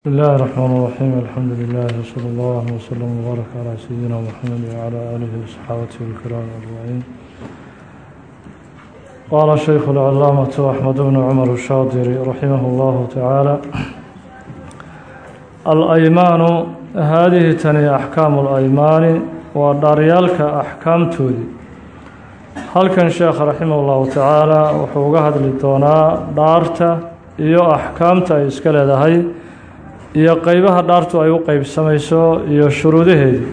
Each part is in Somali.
بسم الله الرحمن الرحيم الحمد لله وصلى الله وسلم وبارك على سيدنا محمد وعلى آله وصحابته الكرام أجمعين قال الشيخ العلامة أحمد بن عمر الشاطري رحمه الله تعالى الأيمان هذه تني أحكام الأيمان وداريالك أحكام تودي هل كان شيخ رحمه الله تعالى وحوقها للدونا دارتا iyo axkaamta ay iska leedahay iyo qeybaha dhaartu ay u qeybsamayso iyo shuruudaheedii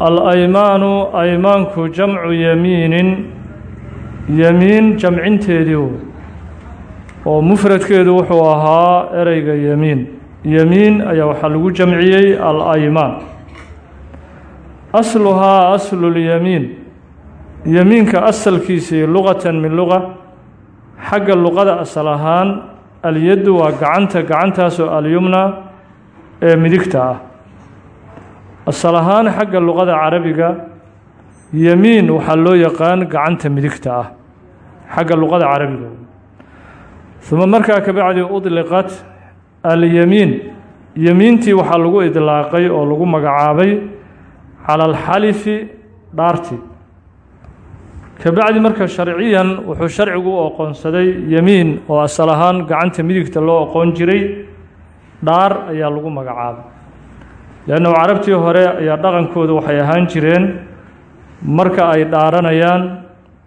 al-aymaanu aymaanku jamcu yemiinin yemiin jamcinteedii oo mufradkeedu wuxuu ahaa ereyga yemiin yemiin ayaa waxaa lagu jamciyey al-aymaan. Asluhaa aslulyemiin yemiinka asalkiisii luqatan min luqa xagga luqada asal ahaan alyaddu waa gacanta gacantaasoo alyumna ee midigta ah. Asal ahaan xagga luqada carabiga yemiin waxaa loo yaqaan gacanta midigta ah xagga luqada carabiga. Uma markaa kabacdi udliqat alyemiin yemiintii waxaa lagu idlaaqay oo lagu magacaabay cala alxalifi dhaarti kabacdi marka sharciyan wuxuu sharcigu u oqoonsaday yemiin oo asal ahaan gacanta midigta loo oqoon jiray dhaar ayaa lagu magacaabay. Leannu carabtii hore ayaa dhaqankoodu waxay ahaan jireen marka ay dhaaranayaan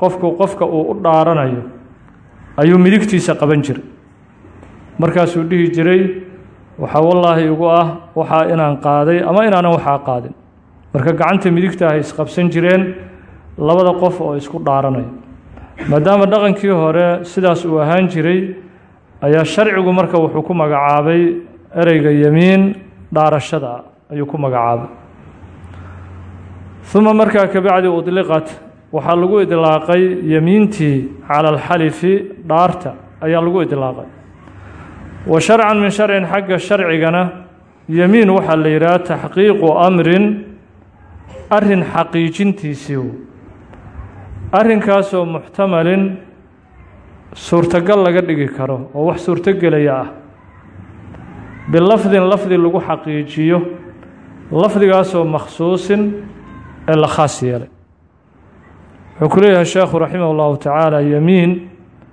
qofku qofka uu u dhaaranayo ayuu midigtiisa qaban jiray. Markaasuu dhihi jiray waxaa wallaahi igu ah waxaa inaan qaaday ama inaanan waxaa qaadin. Marka gacanta midigta ahay isqabsan jireen labada qof oo isku dhaaranaya maadaama dhaqankii hore sidaas uu ahaan jiray ayaa sharcigu marka wuxuu ku magacaabay ereyga yemiin dhaarashada ayuu ku magacaabay. Uma markaa kabacdi udliqat waxaa lagu idlaaqay yemiintii cala alxalifi dhaarta ayaa lagu idlaaqay. Wa sharcan min sharcin xagga sharcigana yemiin waxaa la yidhaha taxqiiqu amrin arrin xaqiijintiisii arrinkaasoo muxtamalin suurtagal laga dhigi karo oo wax suurtogelaya ah. Bilafdin lafdi lagu xaqiijiyo lafdigaasoo makhsuusin ee la khaas yeelay. Wuxuu ku leeyahay sheekhu raximah ullahu tacaala yemiin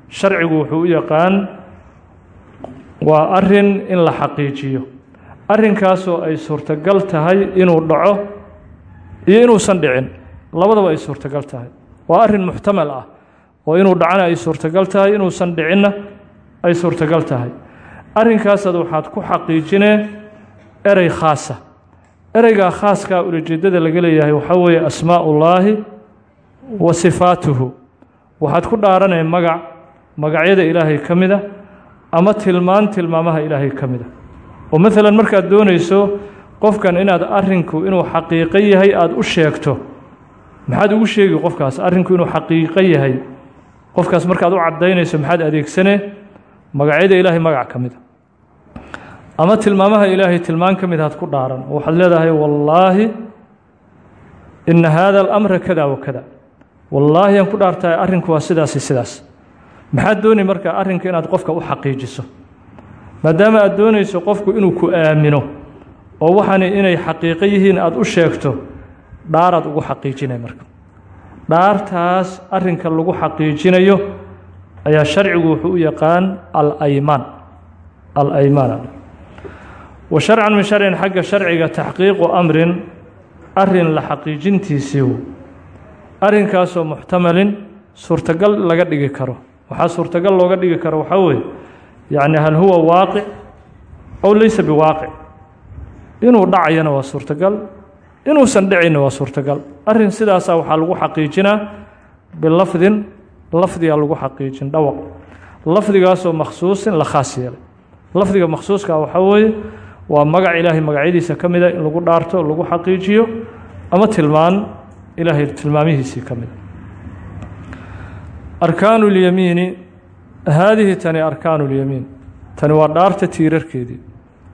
sharcigu wuxuu u yaqaan waa arrin in la xaqiijiyo. Arrinkaasoo ay suurtagal tahay inuu dhaco iyo inuusan dhicin. Labadaba ay suurtagal tahay waa arrin muxtamal ah oo inuu dhacana ay suurtagal tahay inuusan dhicinna ay suurtagal tahay. Arrinkaasaad waxaad ku xaqiijinee erey khaasa. Ereygaa khaaskaa ulajeeddada laga leeyahay waxaa weeye asmaa'ullaahi wa sifaatuhu. Waxaad ku dhaaranee magac magacyada ilaahay ka mida ama tilmaan tilmaamaha ilaahay ka mida oo maalan markaad doonayso qofkan inaad arrinku inuu xaqiiqo yahay aada u sheegto maxaad ugu sheegi qofkaas arrinku inuu xaqiiqo yahay? Qofkaas markaad u caddaynayso maxaad adeegsane? Magacyada ilaahay magac ka mida ama tilmaamaha ilaahay tilmaan ka mid aad ku dhaaran. Oo waxaad leedahay wallaahi ina haada alamra kada wa kada wallaahi aan ku dhaartahay arrinku waa sidaasi sidaas. Maxaad dooni marka arrinka inaad qofka u xaqiijiso? Maadaama aad doonayso qofku inuu ku aamino oo waxani inay xaqiiqo yihiin aada u sheegto dhaaraad ugu xaqiijinay marka. Dhaartaas arrinka lagu xaqiijinayo ayaa sharcigu wuxuu u yaqaan alaymaan. Al-aymaan. Wa sharcan min sharcin xagga sharciga taxqiiqu amrin arrin la xaqiijintiisiiw. Arrinkaasoo muxtamalin suurtagal laga dhigi karo. Waxaa suurtagal looga dhigi karo waxaa weeye yacni hal huwa waaqic ow laysa biwaaqic inuu dhacayana waa suurtagal inuusan dhicayna waa suurtagal. Arrin sidaasaa waxaa lagu xaqiijinaa bilafdin lafdigaa lagu xaqiijin dhawaq. Lafdigaasoo makhsuusin la khaas yeelay. Lafdiga makhsuuska waxaa weeye waa magac ilaahay magacyadiisa ka mida in lagu dhaarto lagu xaqiijiyo ama tilmaan ilaahay tilmaamihiisii ka mida. Arkaanu اlyemiini haadihi tani arkaanu اlyemiin tani waa dhaarta tiirarkeedii.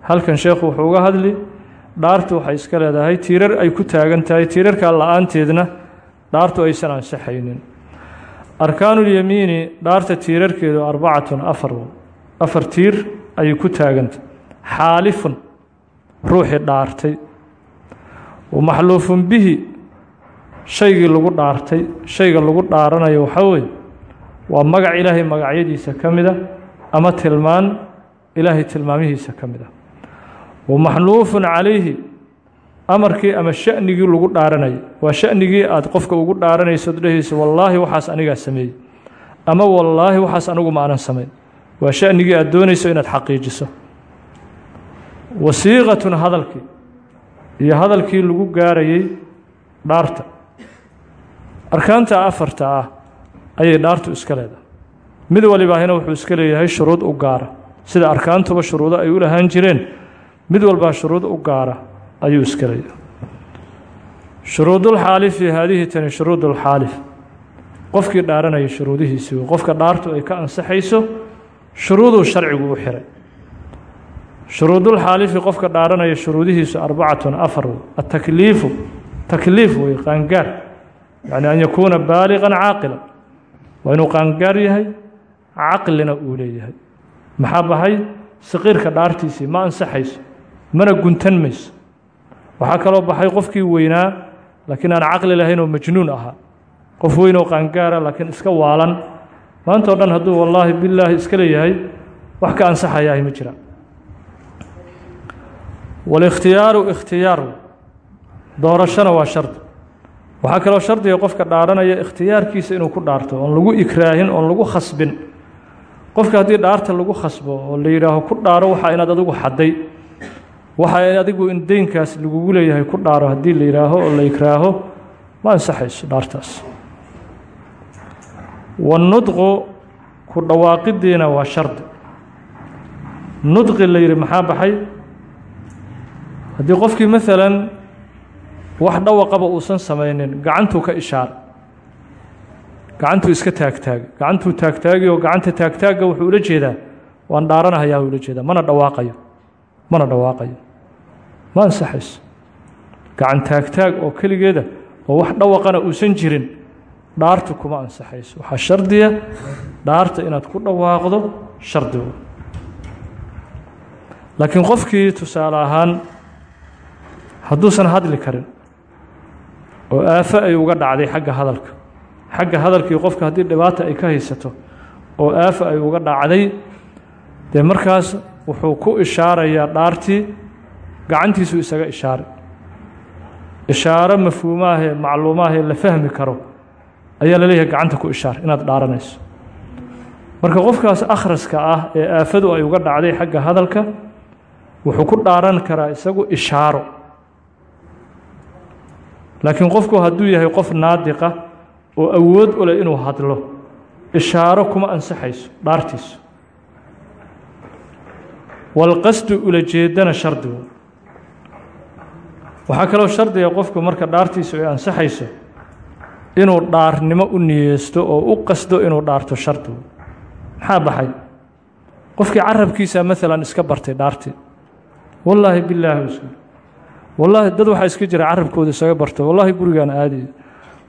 Halkan sheekhu wuxuu uga hadli dhaartu waxay iska leedahay tiirar ay ku taagan tahay tiirarkaa la'aanteedna dhaartu aysan ansaxaynin arkaanulyemiini dhaarta tiirarkeedu arbacatun afar afar tiir ayay ku taaganta xaalifun ruuxii dhaartay. Wamaxluufun bihi shaygii lagu dhaartay shayga lagu dhaaranayo waxaa weeye waa magac ilaahay magacyadiisa ka mida ama tilmaan ilaahay tilmaamihiisa ka mid a wamaxluufun calayhi amarkii ama sha'nigii lagu dhaaranayay waa sha'nigii aad qofka ugu dhaaranaysood dhehayso wallaahi waxaas anigaa sameeyey. Ama wallaahi waxaas anigu ma aanan samayn waa sha'nigii aad doonayso inaad xaqiijiso. Wasiiqatun hadalkii iyo hadalkii lagu gaarayey dhaarta. Arkaanta afarta ah ayay dhaartu iska leedahay. Mid walibaahina wuxuu iska leeyahay shuruud u gaara. Sida arkaantuba shuruudo ay u lahaan jireen mid walbaa shuruud u gaara ayuu iska leeyahay shuruudulxaalifi haadihi tani shuruudulxaalif qofkii dhaaranaya shuruudihiisii qofka dhaartu ay ka ansaxayso shuruuduu sharcigu u xiray. Shuruudulxaalifi qofka dhaaranaya shuruudihiisu arbacatun afar atakliifu takliif wey qaangaar. Yacni an yakuuna baaliqan caaqilan. Waa inuu qaangaar yahay caqlina uu leeyahay. Maxaa bahay? Saqiirka dhaartiisii ma ansaxayso mana guntan mayso. Waxaa kaloo baxay qofkii weynaa laakiin aan caqli lahayn oo majnuun ahaa qof weyn oo qaangaara laakiin iska waalan. Maanta o dhan hadduu wallaahi bilaahi iska leeyahay wax ka ansaxayaahi ma jira. Walikhtiyaaru ikhtiyaar doorashona waa shardi waxaa kaloo shardiga qofka dhaaranaya ikhtiyaarkiisa inuu ku dhaarto oon lagu ikraahin oon lagu khasbin. Qofka haddii dhaarta lagu khasbo oo la yidhaaho ku dhaaro waxaa inaad adigu xadday waxa adigu in deynkaas lagugu leeyahay ku dhaaro haddii la yidhaaho oo la ikraaho ma ansaxayso dhaartaas. Wanudqu ku dhawaaqidiina waa shardi nudqi la yidhi maxaa baxay? Haddii qofkii maalan wax dhawaqaba uusan samaynin gacantuu ka ishaaray gacantuu iska taagtaagay gacantuu taagtaagi oo gacanta taagtaagga wuxuu ula jeedaa. Waan dhaaranahayaa ula jeedaa. Mana dhawaaqayo. Mana dhawaaqayo ma ansaxayso gacan taagtaag oo keligeeda oo wax dhawaqana uusan jirin dhaartu kuma ansaxayso. Waxaa shardiya dhaarta inaad ku dhawaaqdo shardigu. Laakiin qofkii tusaale ahaan hadduusan hadli karin oo aafo ay uga dhacday xagga hadalka xagga hadalkii qofka haddii dhibaata ay ka haysato oo aafo ay uga dhacday dee markaas wuxuu ku ishaarayaa dhaartii gacantiisuu isaga ishaaray ishaaro mafhuumaahee macluumaahee la fahmi karo ayaa la leeyahay gacanta ku ishaar inaad dhaaranayso. Marka qofkaas akhraska ah ee aafadu ay uga dhacday xagga hadalka wuxuu ku dhaaran karaa isagu ishaaro. Laakiin qofku hadduu yahay qof naadiqa oo awood u leh inuu hadlo ishaaro kuma ansaxayso dhaartiisu. Walqasdu ula jeedana shardigu waxaa kaloo shardiga qofku marka dhaartiisu ay ansaxayso inuu dhaarnimo u niyeysto oo u qasdo inuu dhaarto shardigu maxaa baxay? Qofkii carabkiisa maalan iska bartay dhaartii wallaahi bilaahi usu wallaahi dad waxaa iska jira carabkooda isaga barto wallaahi gurigaan aadiyo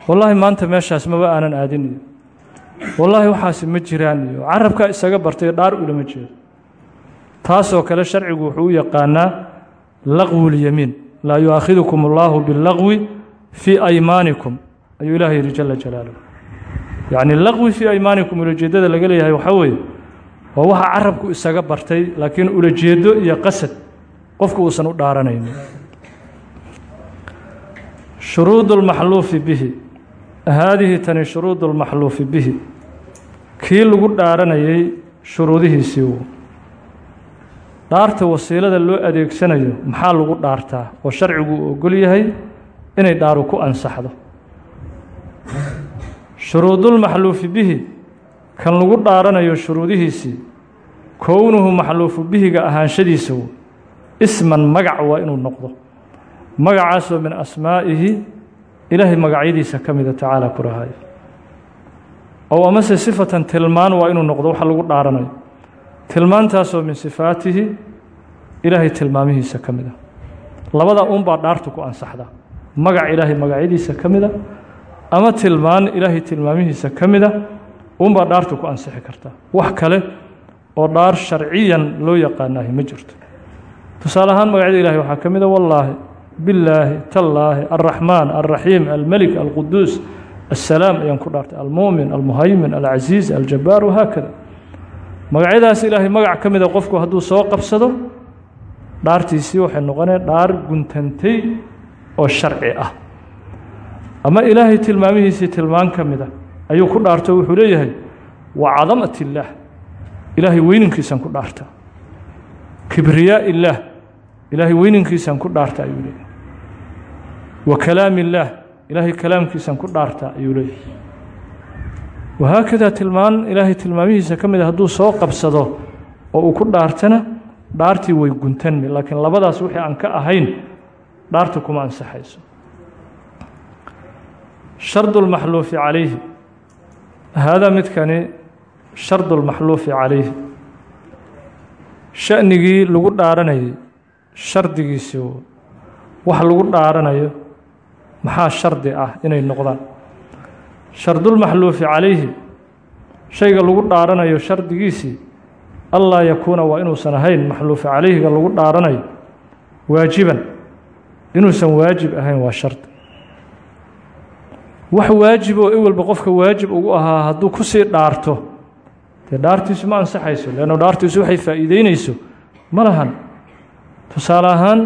wallaahi maanta meeshaas maba aanan aadin iyo. Wallaahi waxaasi ma jiraan iyo. Carabkaa isaga bartay dhaar ulama jeedo taasoo kale sharcigu wuxuu u yaqaanaa laqwulyamiin laa yu'aakhidukum allaahu billaqwi fii aymaanikum ayuu ilaah yidhi jala jalaaluh yacni laqwi fii aymaanikum ulajeeddada laga leeyahay waxaa weeye waa waxa carabku isaga bartay laakiin ulajeeddo iyo qasad qofku uusan u dhaaranaynin. Shuruud اlmaxluufi bihi. Haadihi tani shuruud اlmaxluufi bihi. Kii lagu dhaaranayay shuruudihiisii dhaarta wasiilada loo adeegsanayo maxaa lagu dhaartaa? Oo sharcigu uu ogol yahay inay dhaaru ku ansaxdo. Shuruudulmaxluufi bihi. Kan lagu dhaaranayo shuruudihiisii kownuhu maxluufu bihiga ahaanshadiisa wu isman magac waa inuu noqdo. Magacaasoo min asmaa'ihi. Ilaahay magacyadiisa ka mida tacaala ku rahayo. Ow amase sifatan tilmaan waa inuu noqdo waxa lagu dhaaranayo tilmaantaasoo min sifaatihi ilaahay tilmaamihiisa ka mida labada unbaa dhaartu ku ansaxda. Magac ilaahay magacyadiisa ka mida ama tilmaan ilaahay tilmaamihiisa ka mida unbaa dhaartu ku ansixi kartaa wax kale oo dhaar sharciyan loo yaqaanaahi ma jirto. Tusaale ahaan magacyada ilahay waxaa ka mida wallaahi billaahi tallaahi alraxmaan alraxiim almelik alquduus assalaam ayaan ku dhaartay almuumin almuhaymin alcasiiz aljabaar wahaakada magacyadaas ilaahay magac ka mida qofku hadduu soo qabsado dhaartiisii waxay noqoneen dhaar guntantay oo sharci ah. Ama ilaahay tilmaamihiisii tilmaan ka mida ayuu ku dhaarto wuxuu leeyahay wa cadamat illaah ilaahay weyninkiisaan ku dhaartaa kibriyaa illaah ilaahay weyninkiisaan ku dhaarta ayuu leeyahay. Wa kalaam illaah ilaahay kalaamkiisaan ku dhaartaa ayuu leeyahay wahaakadaa tilmaan ilaahay tilmaamihiisa ka mida hadduu soo qabsado oo uu ku dhaartana dhaartii way guntanmi laakiin labadaas wixii aan ka ahayn dhaarta kuma ansaxayso shardu lmaxluufi calayhi haadaa midkani shardu lmaxluufi calayhi sha'nigii lagu dhaaranayay shardigiisii wax lagu dhaaranayo maxaa shardi ah inay noqdaan shardulmaxluufi calayhi shayga lagu dhaaranayo shardigiisii allaa yakuuna waa inuusan ahayn maxluufi calayhiga lagu dhaaranayo waajiban. Inuusan waajib ahayn waa shardi wax waajib oo ewelba qofka waajib ugu ahaa hadduu ku sii dhaarto dee dhaartiisu ma ansaxayso leanno dhaartiisu waxay faa'iideynayso ma lahan. Tusaale ahaan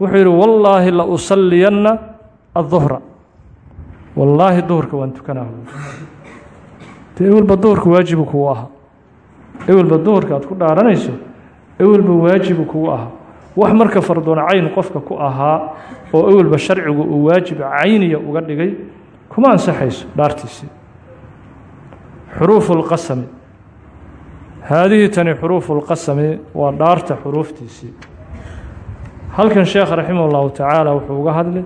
wuxuu yidhi wallaahi la usalliyanna adduhra wallaahi duhurka waan tukanaa. Ewelba duhurka waajibu kugu ahaa ewelba duhurka aad ku dhaaranayso ewelba waajibu kugu ahaa wax marka fardoon cayn qofka ku ahaa oo ewelba sharcigu uu waajib cayniya uga dhigay kuma ansaxayso dhaartiisii xuruufu lqasami haadihii tani xuruufu lqasami waa dhaarta xuruuftiisii halkan sheekh raximah ullahu tacaala wuxuu uga hadlay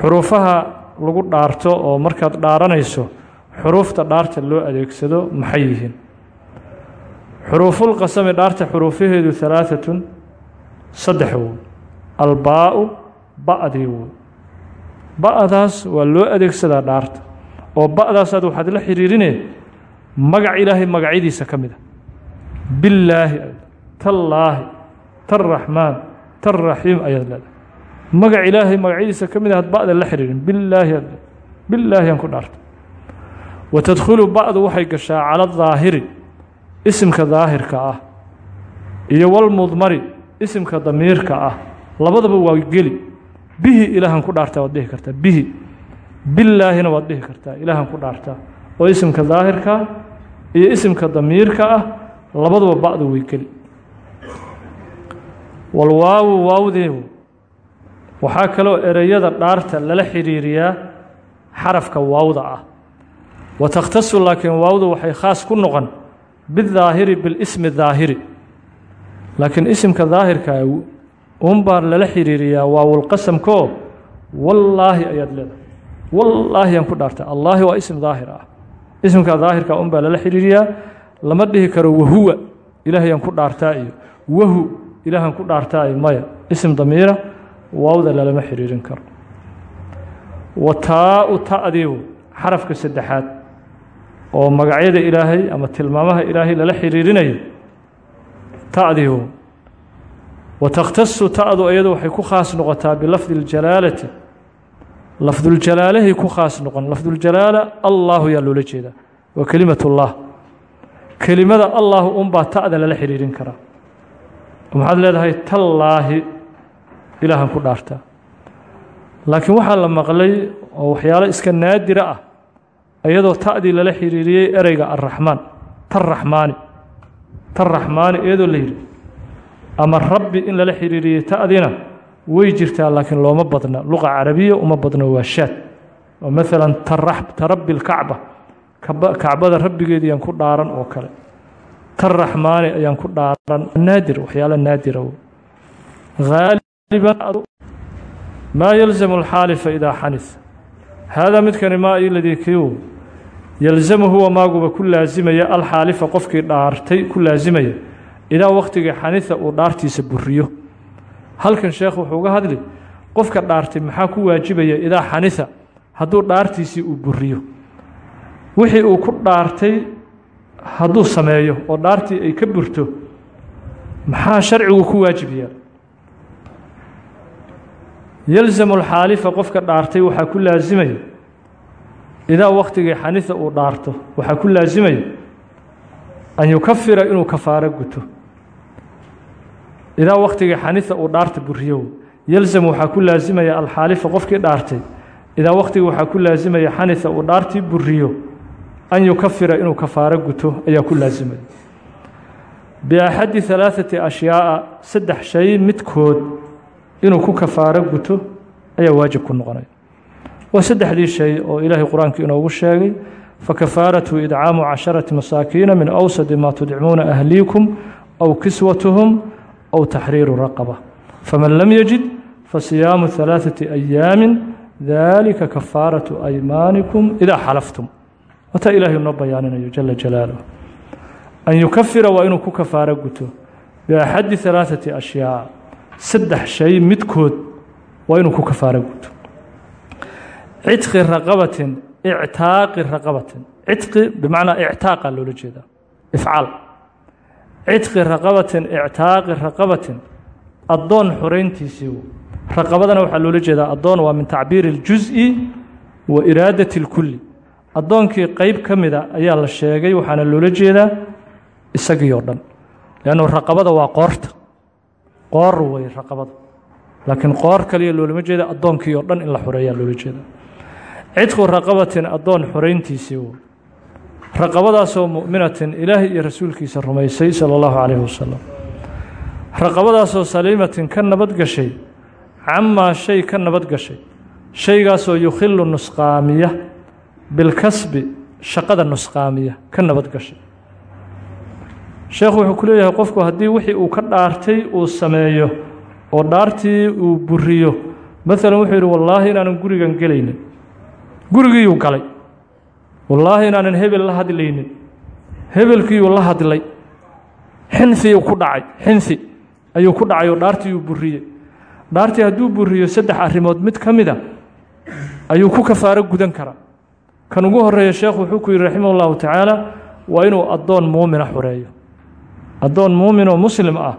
xuruufaha lagu dhaarto oo markaad dhaaranayso xuruufta dhaarta loo adeegsado maxay yihiin? Xuruufulqasami dhaarta xuruufaheedu halaaثatun saddex woy albaau ba'dii woy ba'daas waa loo adeegsadaa dhaarta. Oo ba'daasaad waxaad la xiriirinee magac ilaahay magacyadiisa ka mid a. Billaahi tallaahi taraxmaan tarraxiim ayaad leedahay magac ilaahay magacyadiisa ka mid a had ba'da la xiriirin. Billaahi ad billaahi aan ku dhaarta wa tadkhulu ba'du waxay gashaa cala daahiri. Isimka daahirka ah. Iyo walmudmari isimka damiirka ah. Labadaba waa geli. Bihi ilaahan ku dhaartaa waad dhihi kartaa. Bihi. Billaahina waad dhihi kartaa. Ilaahan ku dhaartaa. Oo isimka daahirkaa iyo isimka damiirka ah. Labaduba ba'du way geli. Walwaawu waawdeedu waxaa kaloo ereyada dhaarta lala xiriiriyaa xarafka waawda ah. Wa takhtasu laakiin waawdu waxay khaas ku noqon bidaahiri bilismi daahiri. Laakiin isimka daahirka unbaa lala xiriiriyaa waawulqasamkoo wallaahi ayaad leedahay. Wallaahi aan ku dhaarta allaahi waa isim daahir ah. Isimka daahirka unbaa lala xiriiriyaa lama dhihi karo wahuwa ilaahayaan ku dhaartaa iyo wahu ilaahan ku dhaartaa iyo maya. Isim damiira waawda lalama xiriirin karo. Wa taa-u ta'diibu xarafka saddexaad oo magacyada ilaahay ama tilmaamaha ilaahay lala xiriirinayo. Ta'diibu wa takhtasu ta'du iyadu waxay ku khaas noqotaa bilafdi اljalaalati lafduljalaalahay ku khaas noqon lafduljalaala allahu yaa loola jeedaa waa kelimat ullah kelimada allahu unbaa ta'da lala xiriirin karaa. Maxaad leedahay tallaahi ilaahan ku dhaartaa laakiin waxaa la maqlay oo waxyaalo iska naadira ah iyadoo ta'dii lala xiriiriyey ereyga arraxmaan tarraxmaani tarraxmaani iyadoo la yidhi ama rabbi in lala xiriiriyey ta'dina way jirtaa laakiin looma badna. Luqa carabiya uma badno waa shaad. Oo maalan tarabbi lkacba kacbada rabbigeed ayaan ku dhaaran oo kale. Tarraxmaani ayaan ku dhaaran. Naadir waxyaalo naadira haaliban maa yalzamu alxaalifa idaa xanis haadaa midkani maa iladii kiiw yalzamu huwa maaguba ku laasimaya alxaalifa qofkii dhaartay ku laasimaya idaa wakhtigii xanisa uu dhaartiisa buriyo halkan sheekh wuxuu uga hadli qofka dhaartay maxaa ku waajibaya idaa xanisa hadduu dhaartiisii uu buriyo wixii uu ku dhaartay hadduu sameeyo oo dhaartii ay ka burto maxaa sharcigu ku waajib yalzamu alxaalifa qofka dhaartay waxaa ku laasimayo. Idaa wakhtigii xanifa uu dhaarto waxaa ku laasimayo an yukafira inuu kafaaro guto. Idaa wakhtigii xanifa uu dhaarta buriyow yalzam waxaa ku laasimaya alxaalifa qofkii dhaartay. Idaa wakhtigii waxaa ku laasimaya xanifa uu dhaartii buriyo an yukafira inuu kafaaro guto ayaa ku laasimaya biaxadi alaaثati ashyaaءa saddex shay midkood inuu ku kafaaro guto ayaa waajib ku noqonay. Waa saddexdii shay oo ilaahay qur'aanku inoogu sheegay fakafaaratu idcaamu casharati masaakiina min awsadi maa tudcimuuna ahliikum aw kiswatuhum aw taxriiru raqaba. Faman lam yajid fasiyaamu halaaثati ayaamin dalika kafaaratu aymaanikum idaa xalaftum. Wataa ilaahay inoo bayaaninayo jala jalaaluh an yukafira waa inuu ku kafaaro guto biaxadi halaaثati ashyaa saddex shay midkood waa inuu ku kafaaro guto cidqi raqabatin ictaaqi raqabatin cidqi bimacnaa ictaaqa loola jeedaa ifcaal cidqi raqabatin ictaaqi raqabatin addoon xorayntiisii raqabadana waxaa loola jeedaa addoon waa min tacbiiri اljuز'i wa iraadati اlkulli addoonkii qeyb ka mida ayaa la sheegay waxaana loola jeedaa isagii oo dhan leannu raqabada waa qoorta qoor wey raqabada laakiin qoor kaliya loolama jeeda addoonkii oo dhan in la xoreeyaa loola jeeda. Cidqu raqabatin addoon xorayntiisii w raqabadaasoo mu'minatin ilaahay iyo rasuulkiisa rumaysay sala allahu calayhi wasalam raqabadaasoo saliimatin ka nabad gashay camaa shay ka nabad gashay. Shaygaasoo yukhilu nusqaamiya bilkasbi shaqada nusqaamiya ka nabad gashay sheekhu wuxuu ku leeyahay qofku haddii wixii uu ka dhaartay uu sameeyo oo dhaartii uu buriyo maalan wuxuu yidhi wallaahi inaanan gurigan gelaynin. Gurigiiyuu galay. Wallaahi inaanan hebel la hadlaynin. Hebelkiiyuu la hadlay. Xinfiyuu ku dhacay. Xinfi ayuu ku dhacay oo dhaartiiyuu buriyey. Dhaartii hadduu buriyo saddex arrimood mid ka mida ayuu ku kafaaro gudan karaa kan ugu horreeya sheekhu wuxuu ku yidhi raximah tacaala waa inuu addoon muumina xoreeyo addoon muumin oo muslim ah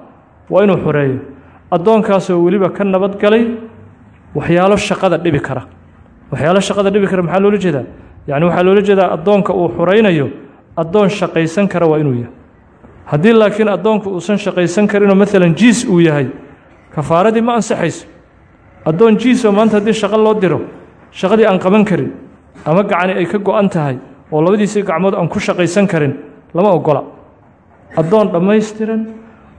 waa inuu xoreeyo. Addoonkaasoo weliba ka nabad galay waxyaalo shaqada dhibi kara. Waxyaalo shaqada dhibi kara maxaa loola jeedaa? Yacni waxaa loola jeedaa addoonka uu xoraynayo addoon shaqaysan kara waa inuu yahay. Haddii laakiin addoonku uusan shaqaysan karinoo maalan jiis uu yahay kafaaradii ma ansaxayso addoon jiisoo maanta haddii shaqo loo diro shaqadii aan qaban karin ama gacani ay ka go-an tahay oo labadiisii gacmood aan ku shaqaysan karin lama ogola addoon dhammaystiran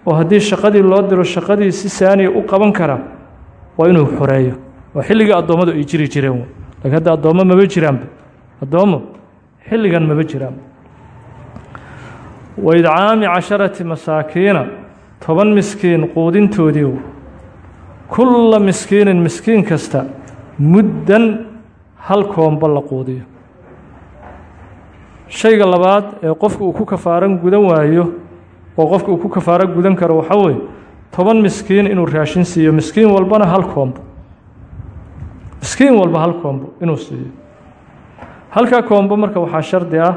oo haddii shaqadii loo diro shaqadii si saaniya u qaban kara waa inuu xoreeyo. Oo xilligii addoommadu ay jiri jireen lakiin hadda addoommo maba jiraanba. Addoommo xilligan maba jiraanba. Wa idcaami casharati masaakiina toban miskiin quudintoodii kulla miskiinin miskiin kasta muddan hal koomba la quudiyo shayga labaad ee qofka uu ku kafaaran gudan waayo oo qofka uu ku kafaaro gudan karo waxaa weeye toban miskiin inuu raashin siiyo. Miskiin walbana hal koombo. Miskiin walba hal koombo inuu siiyo. Halkaa koombo marka waxaa shardi ah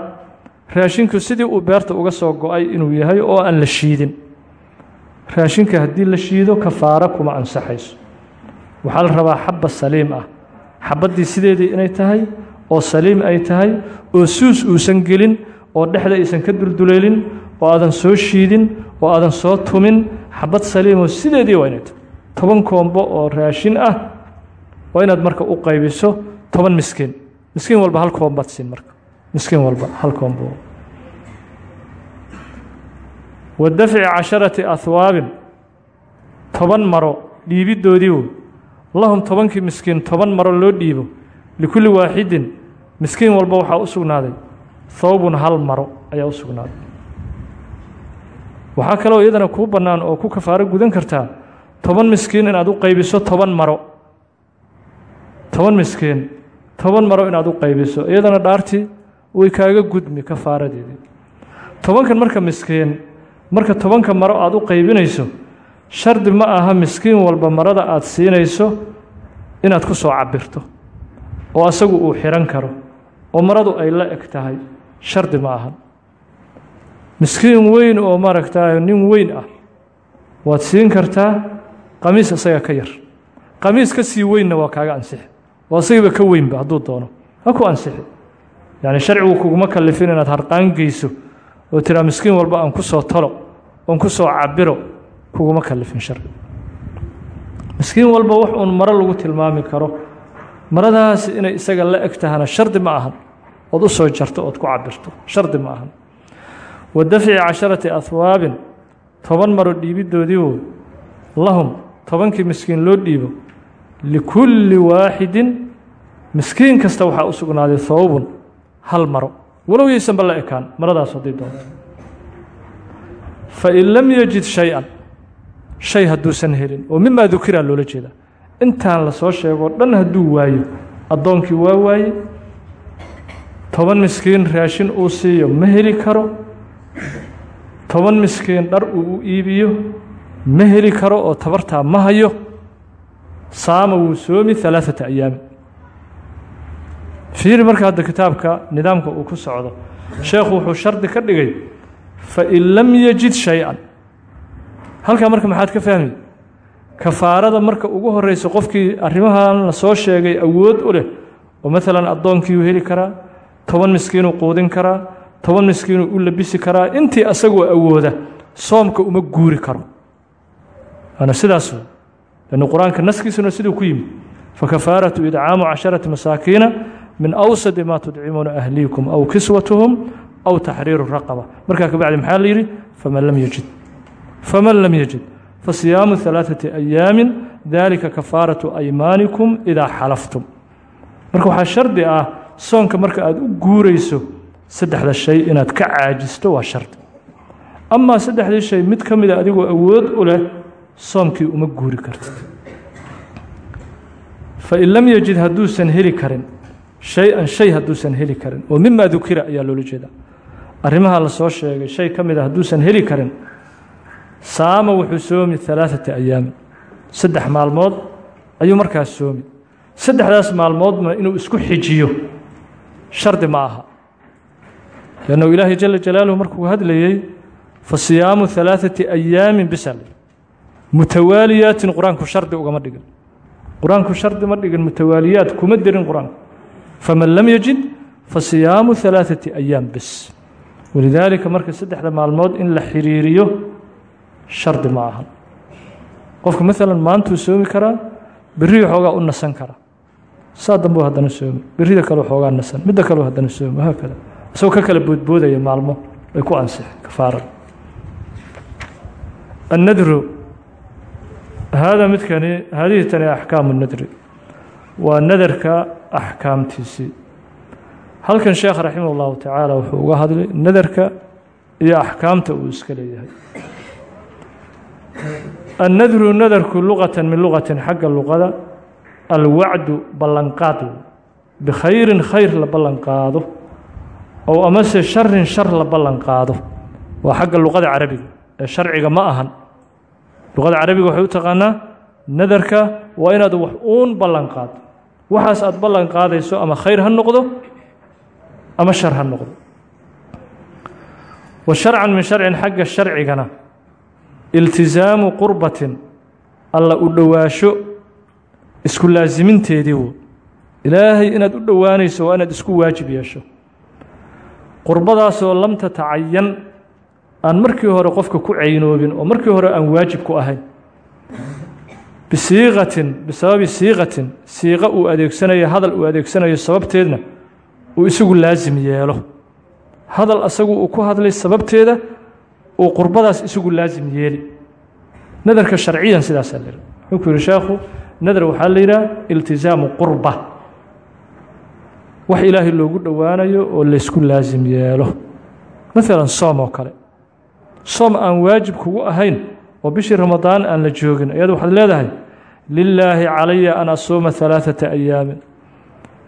raashinku sidii uu beerta uga soo go'ay inuu yahay oo aan la shiidin. Raashinka haddii la shiido kafaaro kuma ansaxayso. Waxaa la rabaa xabba saliim ah. Xabaddii sideedii inay tahay oo saliim ay tahay oo suus uusan gelin oo dhexda aysan ka dulduleelin oo aadan soo shiidin oo aadan soo tumin xabad saliimoo sideedii waa toban koombo oo raashin ah waa inaad marka u qaybiso toban miskiin. Miskiin walba hal koombaad siin marka. Miskiin walba hal koombo. Wa casharati ahwaabin toban maro dhiibiddoodii wey lahum tobankii miskiin toban maro loo dhiibo likulli waaxidin miskiin walba waxaa u sugnaaday. Thawbun hal maro ayaa u sugnaaday. Waxaa kaloo iyadana kuu bannaan oo ku kafaaro gudan kartaa toban miskiin inaad u qaybiso toban maro. Toban miskiin toban maro inaad u qaybiso iyadana dhaartii way kaaga gudmi kafaaradeedii. Tobankan marka miskiin marka tobanka maro aad u qaybinayso shardi ma aha miskiin walba marada aad siinayso inaad ku soo cabirto oo asagu uu xihan karo oo maradu ay la eg tahay shardi ma aha. Miskiin weyn oo maaragtaa nin weyn ah waad siin kartaa qamiis isaga ka yar. Qamiis ka sii weynna waa kaaga ansixi oo asagiiba ka weynba hadduu doono. Ha ku ansixi. Yacni sharcigu kuguma kalifin inaad harqaan geyso oo tiraa miskiin walba aan ku soo talo oon ku soo cabiro kuguma kalifin sharci. Miskiin walba wax uun maro lagu tilmaami karo maradaasi inay isaga la eg tahana shardi ma ahan. Ood u soo jarto ood ku cabirto shardi ma ahan. Wa dafci casharati ahwaabin toban maro dhiibiddoodii wo lahum tobankii miskiin loo dhiibo. Likulli waaxidin miskiin kasta waxaa u sugnaaday hawbun hal maro. Walow yaysanba la ekaan. Maradaas haddii doonto. Fain lam yajid shay-an. Shay hadduusan helin. Oo mimaa dukiraa loola jeedaa intaan la soo sheegoo dhan hadduu waayo. Addoonkii waa waaye toban miskiin raashin uu siiyo ma heli karo. Toban miskiin dhar uu u iibiyo ma heli karo oo tabartaa ma hayo. Saama wuu soomi alaaثata ayaami fiiri marka hadda kitaabka nidaamka uu ku socdo. Sheekhu wuxuu shardi ka dhigay fain lam yajid shay-an. Halkaa marka maxaad ka fahmi kafaarada marka ugu horeysa qofkii arrimahan la soo sheegay awood u leh oo maalan addoonkiiuu heli karaa toban miskiinuu quudin karaa toban miskiinuu u labisi karaa intii asagoo awooda soomka uma guuri karo. Waana sidaas lannu qur'aanka naskiisuna ku yimi. Fakafaaratu idcaamu casharati masaakiina min awsadi maa tudcimuuna ahliikum aw kiswatuhum aw taxriiru raqaba. Markaa kabacdi maxaa la yidhi? Faman lam yajid. Faman lam yajid fasiyaamu ثalaaثati ayaamin dalika kafaaratu aymaanikum idaa xalaftum marka waxaa shardi ah soonka marka aad u guurayso saddexda shay inaad ka caajisto waa shardi amaa saddexdii shay mid ka mida adigoo awood u leh soomkii uma guuri kartid fain lam yajid hadduusan heli karin shay-an shay hadduusan heli karin oo mima dukira ayaa loola jeedaa arrimaha la soo sheegay shay ka mid a hadduusan heli karin saama wuxuu soomi alaaata ayaami saddex maalmood ayuu markaas soomi. Saddexdaas maalmoodna inuu isku xijiyo. Shardi ma aha. Lannu ilaahay jala jalaaluhu markuu hadlayey fa siyaamu alaaati ayaamin bisal. Mutawaaliyaatin qur'aanku shardi ugama dhigin. Qur'aanku shardi ma dhigin mutawaaliyaad kuma dirin qur'aanku. Faman lam yajid fa siyaamu alaaati ayaam bis. Walidaalika marka saddexda maalmood in la xiriiriyo shardi ma aha. Qofku maalan maantuu soomi karaa berrihi xoogaa u nasan karaa saa dambuu haddana soomi. Berrida kaleu xoogaa nasan. Midda kaleu haddana soomi. Wahaakada isagoo ka kala boodboodaya maalmo bay ku ansixi kafaarada annadru. Haadaa midkani haadihi tani axkaamu nadri. Waa nadarka axkaamtiisii halkan sheekh raximah اllahu tacaala wuxuu uga hadlay nadarka iyo axkaamta uu iska leeyahay annadru nadarku luqatan min luqatin xagga luqada alwacdu ballanqaad bikhayrin khayr la ballan qaado ow amase sharin shar la ballan qaado waa xagga luqada carabiga ee sharciga ma ahan luqada carabiga waxay u taqaanaa nadarka waa inaad wax uun ballan qaado waxaas aad ballan qaadayso ama khayr ha noqdo ama shar ha noqdo wa sharcan min sharcin xagga sharcigana iltisaamu qurbatin alla u dhowaasho isku laasiminteedii wo ilaahay inaad u dhowaanayso waa inaad isku waajib yeesho. Qurbadaasoo lam tatacayan aan markii hore qofka ku caynoobin oo markii hore aan waajib ku ahayn. Bisiiqatin bisababi siiqatin siiqo uu adeegsanayo hadal uu adeegsanayo sababteedna uu isagu laasim yeelo. Hadal asagu uu ku hadlay sababteeda uu qurbadaas isagu laasim yeeli. Nadarka sharciyan sidaasaa la wuxuu ku yihi nadar waxaa la yidhaha iltisaamu qurba. Wax ilaahay loogu dhowaanayo oo laysku laasim yeelo. Maalan soom oo kale. Soom aan waajib kugu ahayn oo bishii ramadaan aan la joogin ayada waxaad leedahay lilaahi calaya an asuuma ثalaaثata ayaamin.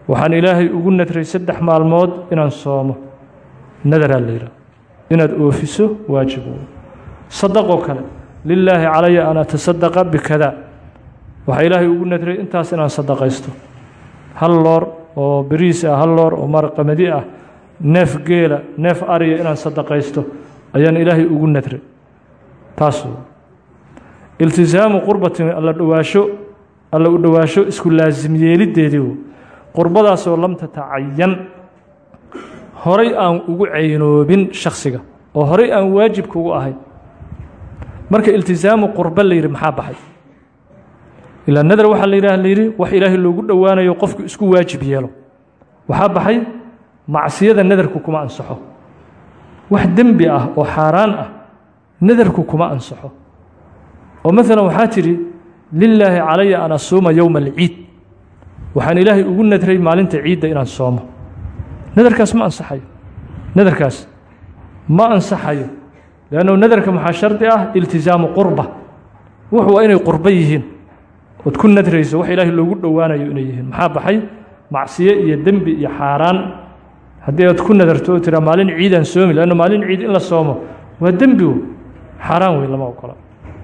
Waxaan ilaahay ugu nadray saddex maalmood inaan soomo. Nadaraa la yidhaha inaad oofiso waajib sadaqoo kale lilaahi calaya an atasadaqa bikada. Waxaa ilaahay ugu nadray intaas inaan sadaqaysto. Hal loor oo beriis ah hal loor oo marqamadi ah neef geela neef ariya inaan sadaqaysto ayaan ilaahay ugu nadray. Taas iltisaamu qurbatin alla dhowaasho alla u dhowaasho isku laasim yeeliddeedii qurbadaasoo lam tatacayan horay aan ugu caynoobin shaksiga oo horay aan waajibka ugu ahayn marka iltisaamu qurbo la yidhi maxaa baxay? Ilaa nadar waxaa la yidhi wax ilaahay loogu dhowaanayo qofku isku waajib yeelo. Waxaa baxay? Macsiyada nadarku kuma ansaxo. Wax dembi ah oo xaaraan ah nadarku kuma ansaxo. Oo maalan waxaa tidhi lilaahi calaya an asuuma yowma alciid. Waxaan ilaahay ugu nadray maalinta ciidda inaan soomo nadarkaas ma ansaxayo. Nadarkaas ma ansaxayo. Leannu nadarka maxaa shardi ah? Iltisaamu qurba. Wux waa inay qurbo yihiin. Ood ku nadrayso wax ilaahay loogu dhowaanayo inay yihiin. Maxaa baxay? Macsiye iyo dembi iyo xaaraan. Haddii aad ku nadarto oo tiraa maalin ciidaan soomi leannu maalin ciid in la soomo. Waa dembi wo xaaraan wey lama ogola.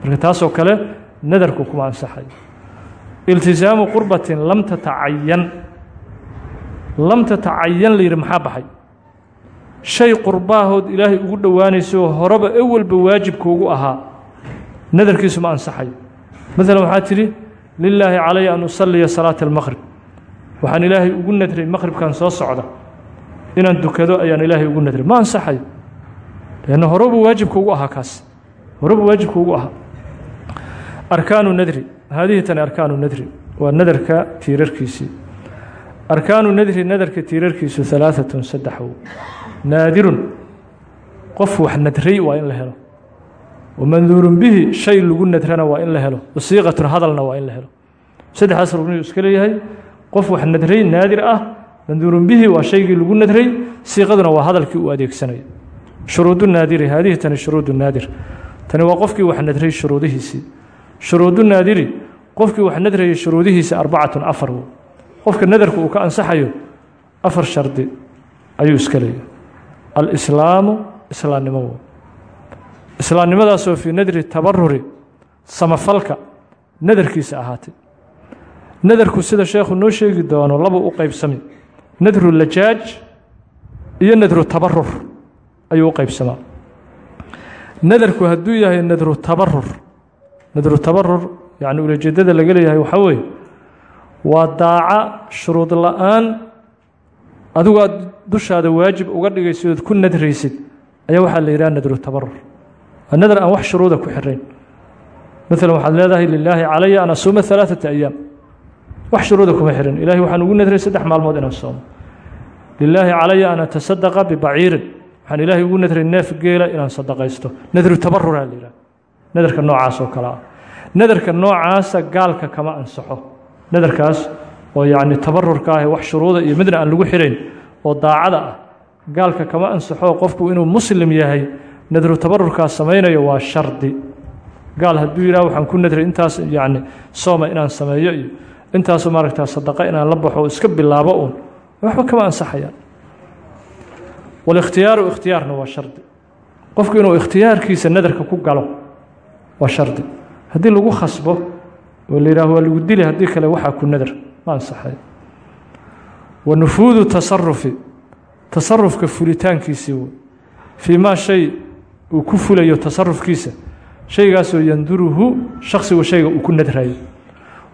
Marka taasoo kale nadarku kuma ansaxayo. Iltisaamu qurbatin lam tatacayan lam tatacayan la yidhi maxaa baxay? Shay qurbaahood ilaahay ugu dhowaanayso horeba ewelba waajibka ugu ahaa. Nadarkiisu ma ansaxayo maalan waxaa tidhi lilaahi calaya an usaliya salaata almaqrib waxaan ilaahay ugu nadray maqribkan soo socda. Inaan dukado ayaan ilaahay ugu nadray. Ma ansaxayo leanna horeba waajibka ugu ahaa kaas. Horeba waajibka ugu ahaa. Arkaanu nadri. Haadihi tani arkaanu nadri. Waa nadarka tiirarkiisii arkaanu nadri nadarka tiirarkiisu alaaatun saddex w naadirun qof wax nadray waa in la helo wamanduurun bihi shay lagu nadrana waa in la helo wasiiqatun hadalna waa in la helo saddexdaas rugniyu iska leeyahay qof wax nadray naadir ah manduurun bihi waa shaygii lagu nadray siiqaduna waa hadalkii uu adeegsanaya shuruudu naadiri haadihi tani shuruudu naadir tani waa qofkii wax nadray shuruudihiisii shuruudu naadiri qofkii wax nadrayay shuruudihiisa arbacatun afar qofka nadarku uu ka ansaxayo afar shardi ayuu iska leeyahay. Alislaamu islaamnimo islaamnimadaasoo fii nadri tabaruri samafalka nadarkiisa ahaatay. Nadarku sida sheekhu noo sheegi doono laba u qeybsami nadru lajaaj iyo nadru tabarur ayuu u qeybsamaa nadarku hadduu yahay nadru tabarur nadru tabarur yacni ulajeedada laga leeyahay waxaa weeye waa daaca shuruud la'aan. Adigu aad dushaada waajib uga dhigaysid ood ku nadraysid ayaa waxaa la yidhaha nadru tabarur nadar aan wax shuruuda ku xirayn maalan waxaad leedahay lilaahi calaya an asuuma alaaثata ayaam wax shuruuda kuma xirin. Ilahay waxaan ugu nadray saddex maalmood inaan soomo. Lilaahi calaya an atasadaqa bibaciirin. Waxaan ilaahay ugu nadray neef geela inaan sadaqaysto. Nadru tabaruraa la yidhaha. Nadarka noocaas oo kale nadarka noocaasa gaalka kama ansaxo nadarkaas oo yacni tabarurka ah wax shuruuda iyo midna aan lagu xirayn oo daacada ah. Gaalka kama ansaxo qofku inuu muslim yahay nadru tabarurkaas samaynayo waa shardi. Gaal hadduu yidhaha waxaan ku nadray intaas yacni sooma inaan sameeyo iyo intaasu maaragtaa sadaqa inaan la baxo iska bilaabo uun. Waxba kama ansaxayaan. Walikhtiyaaru ikhtiyaarna waa shardi. Qofku inuu ikhtiyaarkiisa nadarka ku galo waa shardi. Haddii lagu khasbo oo waa lagu dili haddii kale waxaa ku nadar ma ansaxayo wa nufuudu tasarufi tasarufka fulitaankiisii wey fii maa shay uu ku fulayo tasarufkiisa shaygaasoo yanduruhu shaksigu shayga uu ku nadraayo.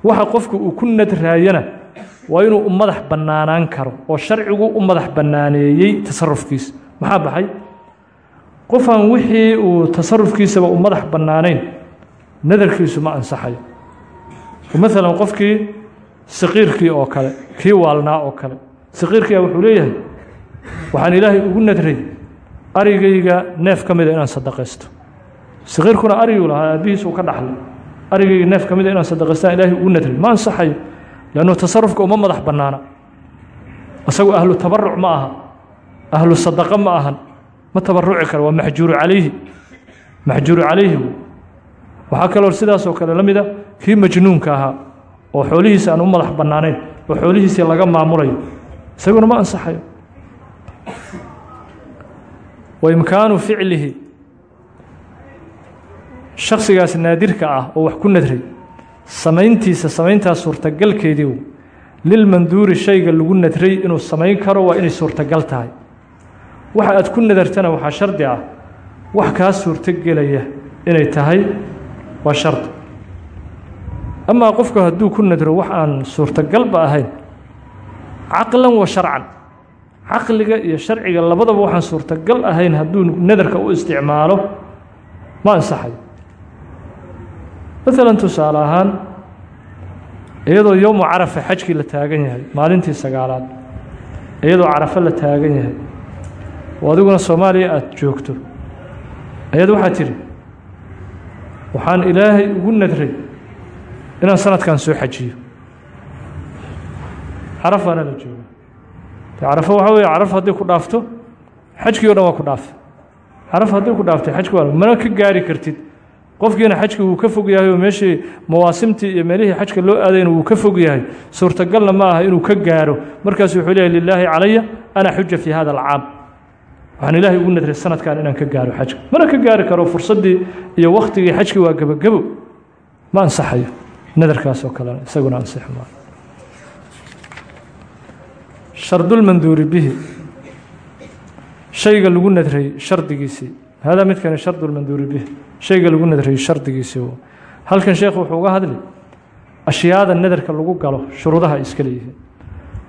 Waxa qofku uu ku nadraayana waa inuu u madax bannaanaan karo oo sharcigu u madax bannaaneeyey tasarufkiisa maxaa baxay? Qofaan wixii uu tasarufkiisaba u madax bannaanayn nadarkiisu ma ansaxayo maalan qofkii saqiirkii oo kale kii waalnaa oo kale saqiirkiia wuxuu leeyahay waxaan ilaahay ugu nadray arigayga neef ka mida inaan sadaqaysto. Saqiirkuna ariguu lahaa aabbihiis uu ka dhaxlay. Arigayga neef ka mida inaan sadaqaystaan ilaahay ugu nadray. Ma ansaxayo leannu tasarufka uma madax bannaana. Isagu ahlu tabaruc ma aha ahlu sadaqo ma ahan. Ma tabaruci karo waa maxjuuru calayhi maxjuuru calayhi. Waxaa kaloo sidaasoo kale la mida kii majnuunka ahaa oo xoolihiisa aan u madax bannaanayn oo xoolihiisii laga maamulayo isaguna ma ansaxayo. Wa imkaanu ficlihi shaksigaas naadirka ah oo wax ku nadray samayntiisa samayntaas suurtagalkeedii lilmanduuri shayga lagu nadray inuu samayn karo waa inay suurtagal tahay. Waxa aad ku nadartana waxaa shardi ah wax kaa suurtogelaya inay tahay waa shardi amaa qofku hadduu ku nadro wax aan suurtagalba ahayn caqlan wa sharcan. Caqliga iyo sharciga labadaba waxaan suurtagal ahayn hadduu nadarka u isticmaalo ma ansaxayo maalan tusaale ahaan iyadoo yowmu carafa xajkii la taagan yahay maalintii sagaalaad iyadoo carafo la taagan yahay oo adiguna soomaaliya aada joogto. Ayad waxaa tidhi waxaan ilaahay ugu nadray inaan sanadkan soo xajiyo. Carafaana la jooga carafo waxaa weeye caraf haddii ku dhaafto xajkii o dhan waa ku dhaaftay caraf haddii ku dhaaftay xajki waa mana ka gaari kartid. Qofkiina xajki wuu ka fog yahay oo meeshii mawaasimtii iyo meelihii xajka loo aadayna wuu ka fog yahay. Suurtagalna ma aha inuu ka gaaro. Markaasu wuxuu leeyahy lilaahi calaya ana xuja fii hada alcaam. Waxaan ilaahay ugu nadray sanadkan inaan ka gaaro xajka. Mana ka gaari karo fursaddii iyo wakhtigii xajkii waa gebogebo ma ansaxayo nadarkaas oo kalena isaguna ansix maayo shardulmanduuri bihi. Shayga lagu nadray shardigiisii haadaa midkani shardulmanduuri bihi. Shayga lagu nadray shardigiisii halkan sheekhu wuxuu uga hadli ashyaada nadarka lagu galo shuruudaha ay iska leeyihiin.